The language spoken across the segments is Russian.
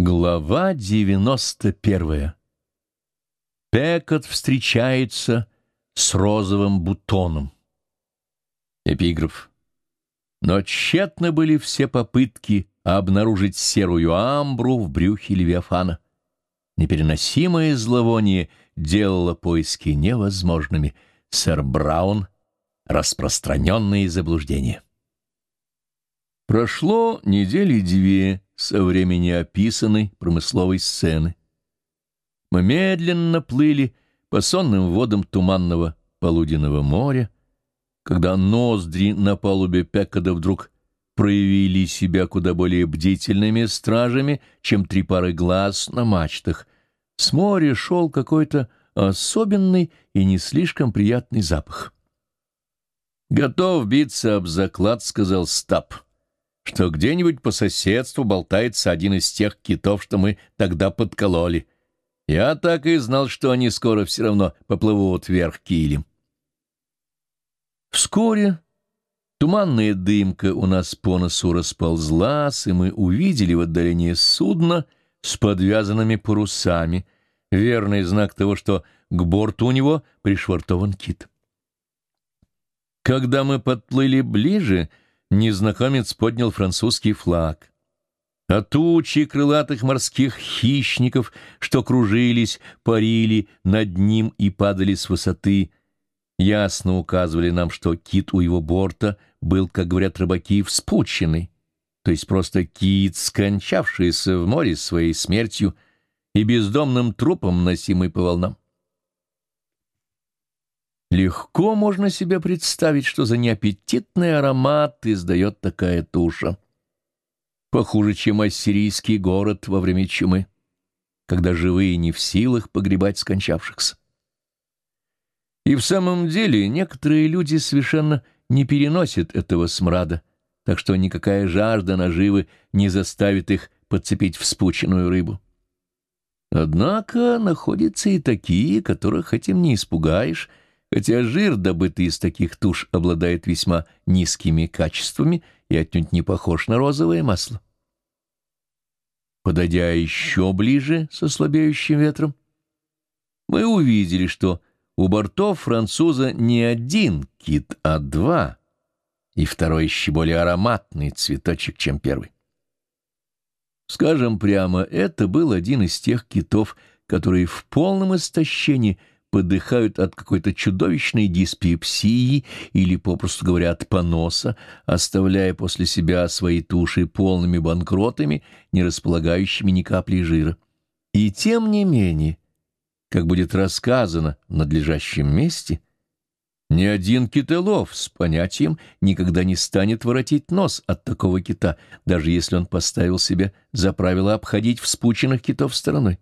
Глава 91. Пекот встречается с розовым бутоном. Эпиграф. Но тщетно были все попытки обнаружить серую амбру в брюхе Левиафана. Непереносимое зловоние делало поиски невозможными. Сэр Браун — распространенные заблуждения. Прошло недели две со времени описанной промысловой сцены. Мы медленно плыли по сонным водам туманного полуденного моря, когда ноздри на палубе Пекада вдруг проявили себя куда более бдительными стражами, чем три пары глаз на мачтах. С моря шел какой-то особенный и не слишком приятный запах. «Готов биться об заклад», — сказал Стаб что где-нибудь по соседству болтается один из тех китов, что мы тогда подкололи. Я так и знал, что они скоро все равно поплывут вверх килем. Вскоре туманная дымка у нас по носу расползлась, и мы увидели в отдалении судно с подвязанными парусами, верный знак того, что к борту у него пришвартован кит. Когда мы подплыли ближе, незнакомец поднял французский флаг. А тучи крылатых морских хищников, что кружились, парили над ним и падали с высоты, ясно указывали нам, что кит у его борта был, как говорят рыбаки, вспученный, то есть просто кит, скончавшийся в море своей смертью и бездомным трупом, носимый по волнам. Легко можно себе представить, что за неаппетитный аромат издает такая туша. Похуже, чем ассирийский город во время чумы, когда живые не в силах погребать скончавшихся. И в самом деле некоторые люди совершенно не переносят этого смрада, так что никакая жажда наживы не заставит их подцепить вспученную рыбу. Однако находятся и такие, которых этим не испугаешь, хотя жир, добытый из таких туш, обладает весьма низкими качествами и отнюдь не похож на розовое масло. Подойдя еще ближе со слабеющим ветром, мы увидели, что у бортов француза не один кит, а два, и второй еще более ароматный цветочек, чем первый. Скажем прямо, это был один из тех китов, которые в полном истощении – подыхают от какой-то чудовищной диспепсии или, попросту говоря, от поноса, оставляя после себя свои туши полными банкротами, не располагающими ни капли жира. И тем не менее, как будет рассказано в надлежащем месте, ни один китолов с понятием никогда не станет воротить нос от такого кита, даже если он поставил себе за правило обходить вспученных китов стороной.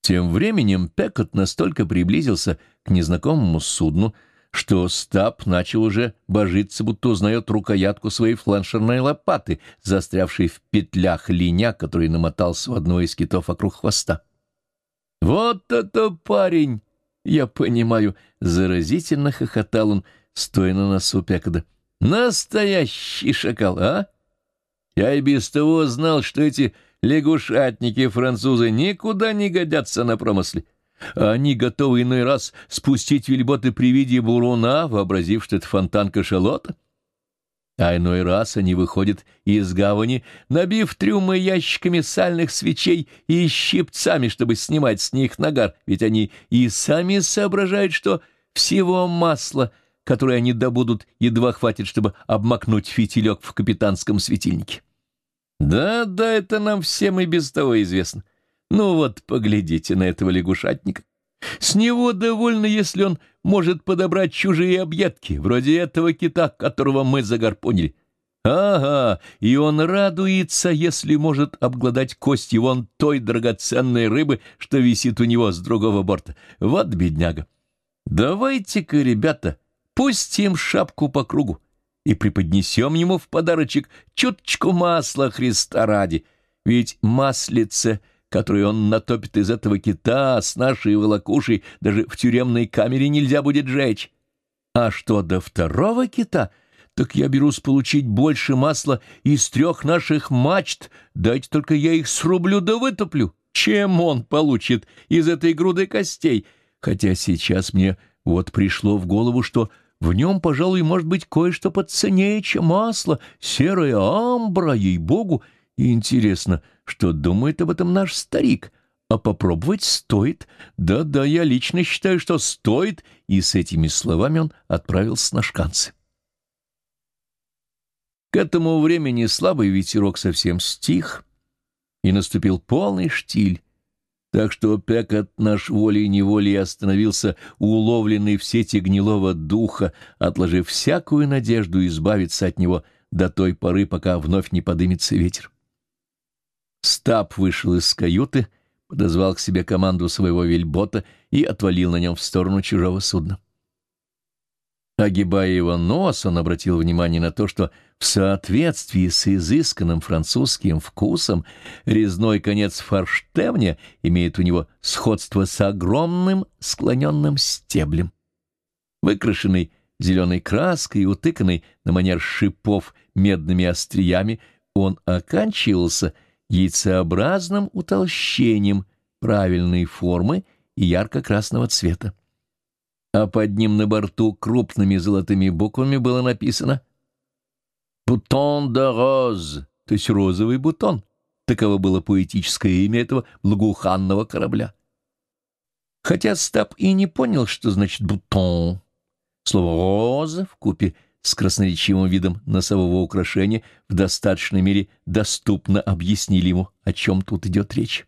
Тем временем Пекот настолько приблизился к незнакомому судну, что Стаб начал уже божиться, будто узнает рукоятку своей фланшерной лопаты, застрявшей в петлях линя, который намотался в одно из китов вокруг хвоста. «Вот это парень! Я понимаю!» — заразительно хохотал он, стоя на носу Пекода. «Настоящий шакал, а? Я и без того знал, что эти Лягушатники-французы никуда не годятся на промысле. Они готовы иной раз спустить вельботы при виде буруна, вообразив, что это фонтан кашалота. А иной раз они выходят из гавани, набив трюмы ящиками сальных свечей и щипцами, чтобы снимать с них нагар, ведь они и сами соображают, что всего масла, которое они добудут, едва хватит, чтобы обмакнуть фитилек в капитанском светильнике. Да, да, это нам всем и без того известно. Ну вот, поглядите на этого лягушатника. С него довольно, если он может подобрать чужие объедки, вроде этого кита, которого мы загорпунили. Ага, и он радуется, если может обглодать кости вон той драгоценной рыбы, что висит у него с другого борта. Вот бедняга. Давайте-ка, ребята, пустим шапку по кругу и преподнесем ему в подарочек чуточку масла Христа ради, ведь маслице, которое он натопит из этого кита с нашей волокушей, даже в тюремной камере нельзя будет жечь. А что до второго кита, так я берусь получить больше масла из трех наших мачт, дайте только я их срублю да вытоплю, чем он получит из этой груды костей, хотя сейчас мне вот пришло в голову, что в нем, пожалуй, может быть кое-что поценнее, чем масло, серая амбра, ей-богу. И интересно, что думает об этом наш старик. А попробовать стоит. Да-да, я лично считаю, что стоит. И с этими словами он отправился на шканцы. К этому времени слабый ветерок совсем стих, и наступил полный штиль так что Пекот наш волей-неволей остановился уловленный в сети гнилого духа, отложив всякую надежду избавиться от него до той поры, пока вновь не подымется ветер. Стаб вышел из каюты, подозвал к себе команду своего вельбота и отвалил на нем в сторону чужого судна. Огибая его нос, он обратил внимание на то, что в соответствии с изысканным французским вкусом резной конец форштевня имеет у него сходство с огромным склоненным стеблем. Выкрашенный зеленой краской и утыканный на манер шипов медными остриями, он оканчивался яйцеобразным утолщением правильной формы и ярко-красного цвета а под ним на борту крупными золотыми буквами было написано «Бутон де роз», то есть розовый бутон. Таково было поэтическое имя этого благоуханного корабля. Хотя Стаб и не понял, что значит «бутон», слово «роза» в купе с красноречивым видом носового украшения в достаточной мере доступно объяснили ему, о чем тут идет речь.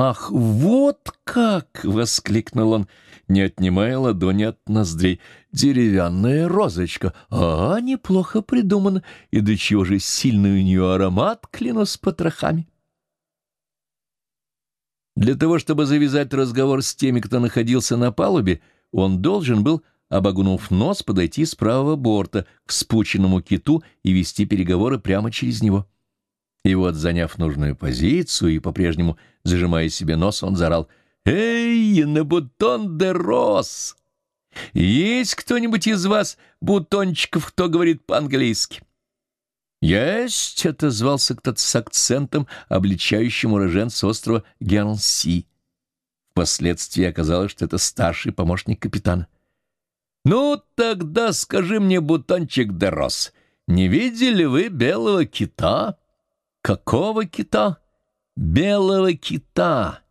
«Ах, вот как!» — воскликнул он, не отнимая ладони от ноздрей. «Деревянная розочка! А, неплохо придумано! И до чего же сильный у нее аромат, клянусь потрохами!» Для того, чтобы завязать разговор с теми, кто находился на палубе, он должен был, обогнув нос, подойти с правого борта к спученному киту и вести переговоры прямо через него. И вот, заняв нужную позицию и по-прежнему зажимая себе нос, он заорал «Эй, на бутон де роз! Есть кто-нибудь из вас, бутончиков, кто говорит по-английски?» «Есть!» — отозвался кто-то с акцентом, обличающим уроженца острова Гернси. Впоследствии оказалось, что это старший помощник капитана. «Ну, тогда скажи мне, бутончик де роз, не видели вы белого кита?» Какого кита? Белого кита.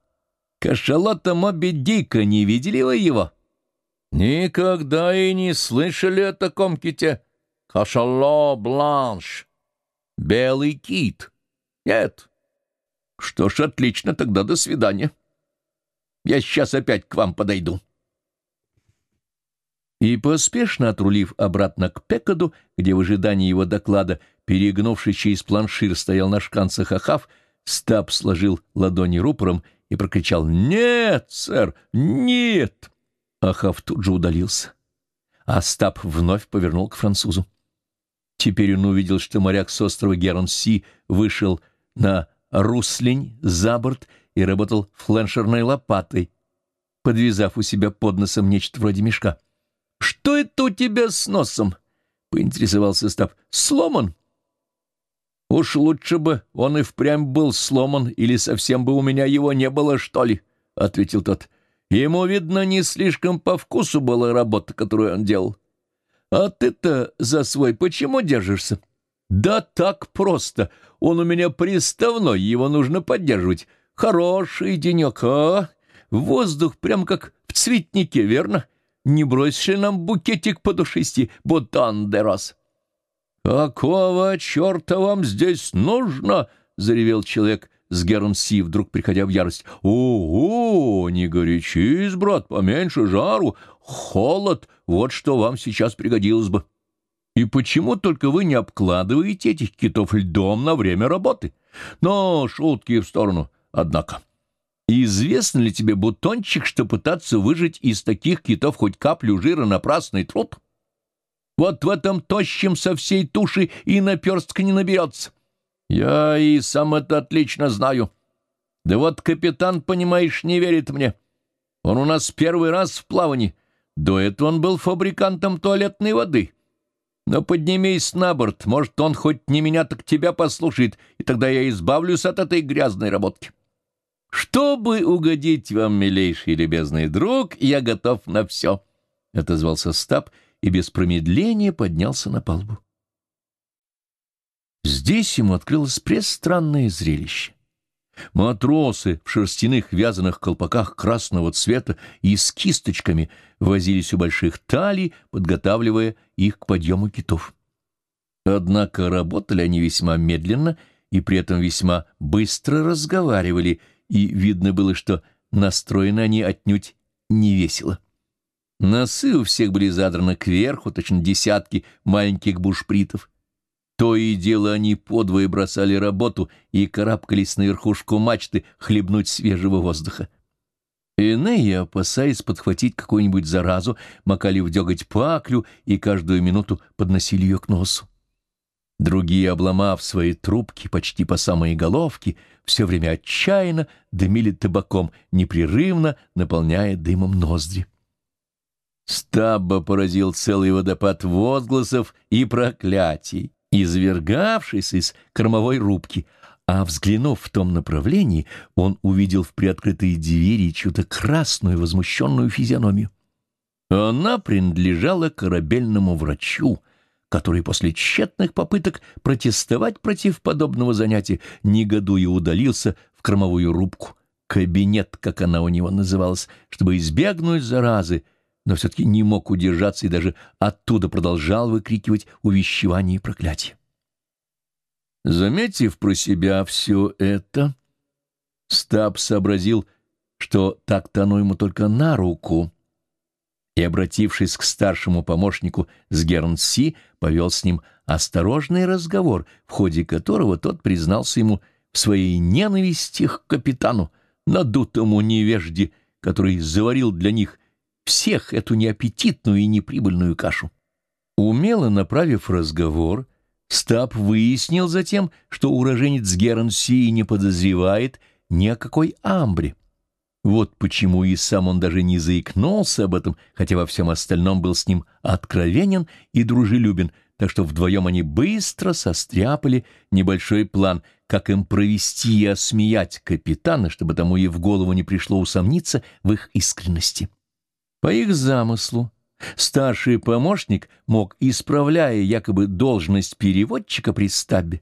Кашалота Моби Дика, не видели вы его? Никогда и не слышали о таком ките. Кашало Бланш. Белый кит. Нет. Что ж, отлично, тогда до свидания. Я сейчас опять к вам подойду. И, поспешно отрулив обратно к Пекаду, где в ожидании его доклада Перегнувшись через планшир, стоял на шканцах Ахав, Стаб сложил ладони рупором и прокричал «Нет, сэр, нет!» Ахав тут же удалился, а Стаб вновь повернул к французу. Теперь он увидел, что моряк с острова Геронси вышел на руслень за борт и работал фленшерной лопатой, подвязав у себя под носом нечто вроде мешка. «Что это у тебя с носом?» — поинтересовался Стаб. «Сломан?» Уж лучше бы он и впрямь был сломан, или совсем бы у меня его не было, что ли, — ответил тот. Ему, видно, не слишком по вкусу была работа, которую он делал. А ты-то за свой почему держишься? Да так просто. Он у меня приставной, его нужно поддерживать. Хороший денек, а? Воздух прям как в цветнике, верно? Не бросишь ли нам букетик подушисти, бутан де роз? «Какого черта вам здесь нужно?» — заревел человек с Гернси, вдруг приходя в ярость. «Ого, не горячись, брат, поменьше жару. Холод, вот что вам сейчас пригодилось бы. И почему только вы не обкладываете этих китов льдом на время работы? Но шутки в сторону, однако». Известно ли тебе, бутончик, что пытаться выжать из таких китов хоть каплю жира — напрасный труд? Вот в этом тощем со всей туши и наперстка не наберется. Я и сам это отлично знаю. Да вот капитан, понимаешь, не верит мне. Он у нас первый раз в плавании. До этого он был фабрикантом туалетной воды. Но поднимись на борт, может, он хоть не меня, так тебя послушает, и тогда я избавлюсь от этой грязной работки. Чтобы угодить вам, милейший и любезный друг, я готов на все, — отозвался Стаб и без промедления поднялся на палубу. Здесь ему открылось престранное зрелище. Матросы в шерстяных вязаных колпаках красного цвета и с кисточками возились у больших талий, подготавливая их к подъему китов. Однако работали они весьма медленно и при этом весьма быстро разговаривали, и видно было, что настроены они отнюдь не весело. Носы у всех были задраны кверху, точно десятки маленьких бушпритов. То и дело они подвое бросали работу и карабкались на верхушку мачты хлебнуть свежего воздуха. Иные, опасаясь подхватить какую-нибудь заразу, макали в деготь паклю и каждую минуту подносили ее к носу. Другие, обломав свои трубки почти по самой головке, все время отчаянно дымили табаком, непрерывно наполняя дымом ноздри. Стабба поразил целый водопад возгласов и проклятий извергавшись из кормовой рубки, а, взглянув в том направлении, он увидел в приоткрытые двери чью-то красную возмущенную физиономию. Она принадлежала корабельному врачу, который после тщетных попыток протестовать против подобного занятия негодуя удалился в кормовую рубку, кабинет, как она у него называлась, чтобы избегнуть заразы, но все-таки не мог удержаться и даже оттуда продолжал выкрикивать увещевания и проклятия. Заметив про себя все это, Стаб сообразил, что так-то оно ему только на руку, и, обратившись к старшему помощнику с Гернси, повел с ним осторожный разговор, в ходе которого тот признался ему в своей ненависти к капитану, надутому невежде, который заварил для них всех эту неаппетитную и неприбыльную кашу. Умело направив разговор, Стаб выяснил затем, что уроженец Гернсии не подозревает ни о какой амбре. Вот почему и сам он даже не заикнулся об этом, хотя во всем остальном был с ним откровенен и дружелюбен, так что вдвоем они быстро состряпали небольшой план, как им провести и осмеять капитана, чтобы тому и в голову не пришло усомниться в их искренности. По их замыслу, старший помощник мог, исправляя якобы должность переводчика при стабе,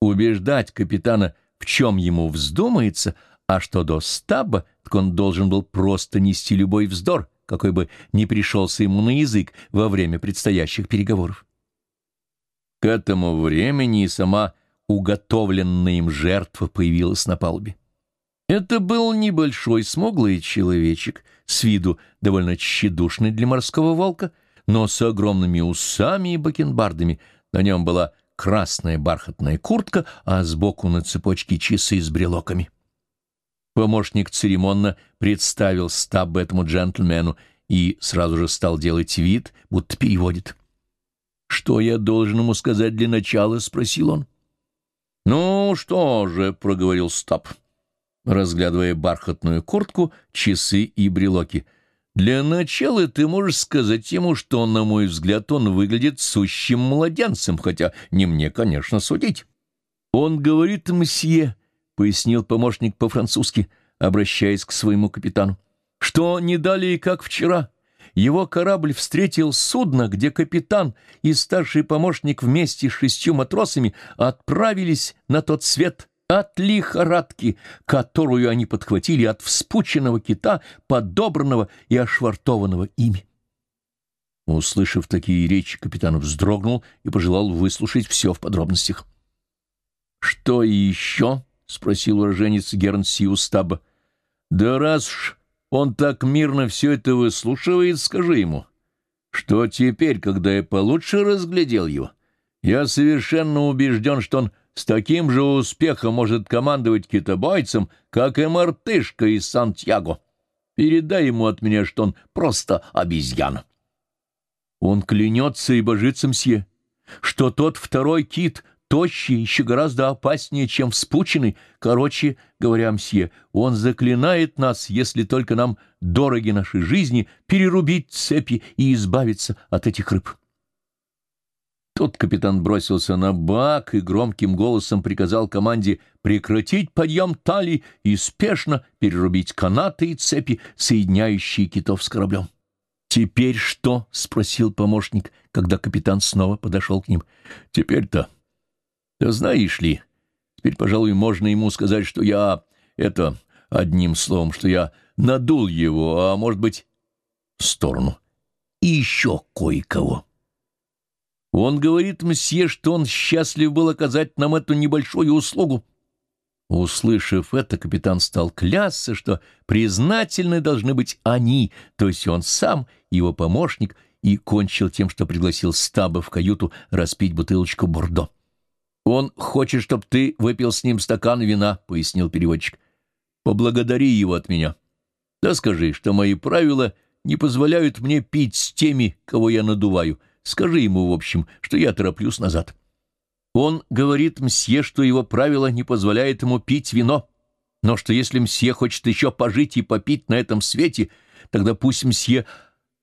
убеждать капитана, в чем ему вздумается, а что до стаба, так он должен был просто нести любой вздор, какой бы ни пришелся ему на язык во время предстоящих переговоров. К этому времени и сама уготовленная им жертва появилась на палубе. Это был небольшой смуглый человечек, с виду довольно тщедушный для морского волка, но с огромными усами и бакенбардами. На нем была красная бархатная куртка, а сбоку на цепочке часы с брелоками. Помощник церемонно представил стаб этому джентльмену и сразу же стал делать вид, будто переводит. «Что я должен ему сказать для начала?» — спросил он. «Ну что же», — проговорил стаб, — разглядывая бархатную куртку, часы и брелоки. «Для начала ты можешь сказать ему, что, на мой взгляд, он выглядит сущим младенцем, хотя не мне, конечно, судить». «Он говорит мсье», — пояснил помощник по-французски, обращаясь к своему капитану, «что не далее, как вчера». Его корабль встретил судно, где капитан и старший помощник вместе с шестью матросами отправились на тот свет от лихорадки, которую они подхватили от вспученного кита, подобранного и ошвартованного ими. Услышав такие речи, капитан вздрогнул и пожелал выслушать все в подробностях. — Что еще? — спросил уроженец Гернси Устаба. — Да раз ж он так мирно все это выслушивает, скажи ему, что теперь, когда я получше разглядел его, я совершенно убежден, что он с таким же успехом может командовать китобойцем, как и мартышка из Сантьяго. Передай ему от меня, что он просто обезьяна. Он клянется и божится мсье, что тот второй кит тощий, еще гораздо опаснее, чем вспученный. Короче говоря, мсье, он заклинает нас, если только нам дороги нашей жизни, перерубить цепи и избавиться от этих рыб. Тут капитан бросился на бак и громким голосом приказал команде прекратить подъем талии и спешно перерубить канаты и цепи, соединяющие китов с кораблем. «Теперь что?» — спросил помощник, когда капитан снова подошел к ним. «Теперь-то... Да знаешь ли, теперь, пожалуй, можно ему сказать, что я... Это... Одним словом, что я надул его, а может быть, в сторону. И еще кое-кого». Он говорит мсье, что он счастлив был оказать нам эту небольшую услугу. Услышав это, капитан стал клясться, что признательны должны быть они, то есть он сам, его помощник, и кончил тем, что пригласил Стаба в каюту распить бутылочку Бордо. «Он хочет, чтобы ты выпил с ним стакан вина», — пояснил переводчик. «Поблагодари его от меня. Да скажи, что мои правила не позволяют мне пить с теми, кого я надуваю, Скажи ему, в общем, что я тороплюсь назад. Он говорит мсье, что его правило не позволяет ему пить вино, но что если мсье хочет еще пожить и попить на этом свете, тогда пусть мсье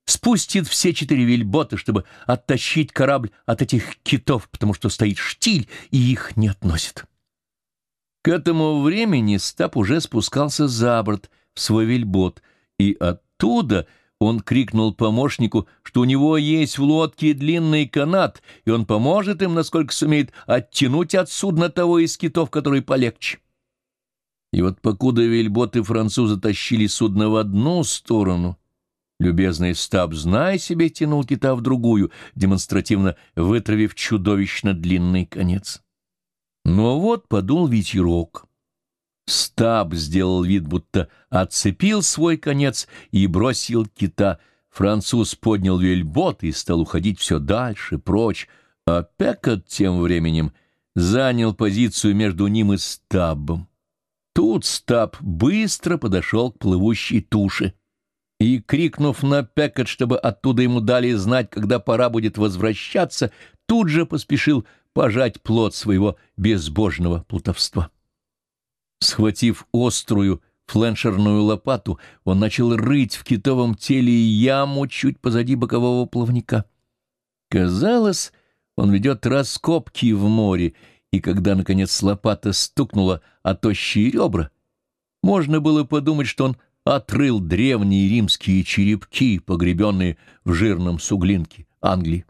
спустит все четыре вельбота, чтобы оттащить корабль от этих китов, потому что стоит штиль и их не относит. К этому времени Стаб уже спускался за борт в свой вельбот, и оттуда он крикнул помощнику, что у него есть в лодке длинный канат, и он поможет им, насколько сумеет, оттянуть от судна того из китов, который полегче. И вот покуда вельботы француза тащили судно в одну сторону, любезный стаб, знай себе, тянул кита в другую, демонстративно вытравив чудовищно длинный конец. Но вот подул ветерок. Стаб сделал вид, будто отцепил свой конец и бросил кита. Француз поднял вельбот и стал уходить все дальше, прочь, а Пекот тем временем занял позицию между ним и Стабом. Тут Стаб быстро подошел к плывущей туше и, крикнув на Пекот, чтобы оттуда ему дали знать, когда пора будет возвращаться, тут же поспешил пожать плод своего безбожного плутовства. Схватив острую фленшерную лопату, он начал рыть в китовом теле яму чуть позади бокового плавника. Казалось, он ведет раскопки в море, и когда, наконец, лопата стукнула о тощие ребра, можно было подумать, что он отрыл древние римские черепки, погребенные в жирном суглинке Англии.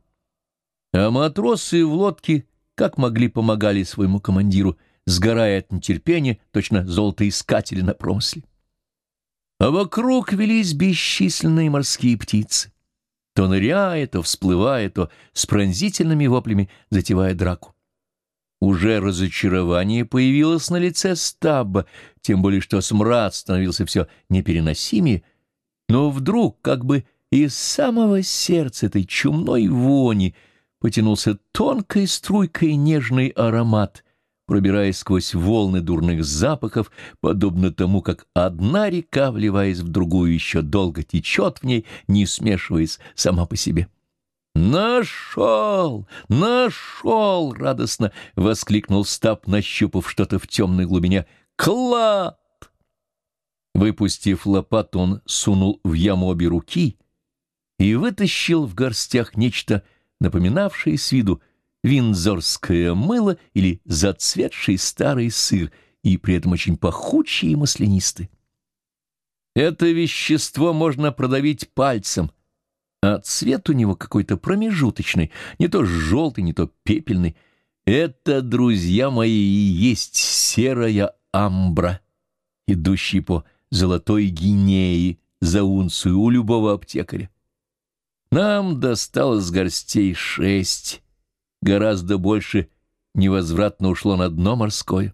А матросы в лодке как могли помогали своему командиру — сгорая от нетерпения, точно золотоискатели на промысле. А вокруг велись бесчисленные морские птицы, то ныряя, то всплывая, то с пронзительными воплями затевая драку. Уже разочарование появилось на лице стаба, тем более что смрад становился все непереносимее, но вдруг, как бы из самого сердца этой чумной вони, потянулся тонкой струйкой нежный аромат, пробираясь сквозь волны дурных запахов, подобно тому, как одна река, вливаясь в другую, еще долго течет в ней, не смешиваясь сама по себе. «Нашел! Нашел!» — радостно воскликнул Стаб, нащупав что-то в темной глубине. «Клад!» Выпустив лопату, он сунул в яму обе руки и вытащил в горстях нечто, напоминавшее с виду винзорское мыло или зацветший старый сыр, и при этом очень пахучий и маслянистый. Это вещество можно продавить пальцем, а цвет у него какой-то промежуточный, не то желтый, не то пепельный. Это, друзья мои, и есть серая амбра, идущая по золотой гинеи за унцию у любого аптекаря. Нам досталось горстей шесть, гораздо больше невозвратно ушло на дно морское.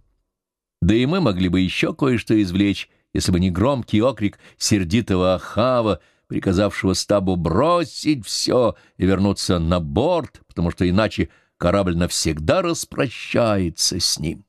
Да и мы могли бы еще кое-что извлечь, если бы не громкий окрик сердитого Ахава, приказавшего стабу бросить все и вернуться на борт, потому что иначе корабль навсегда распрощается с ним.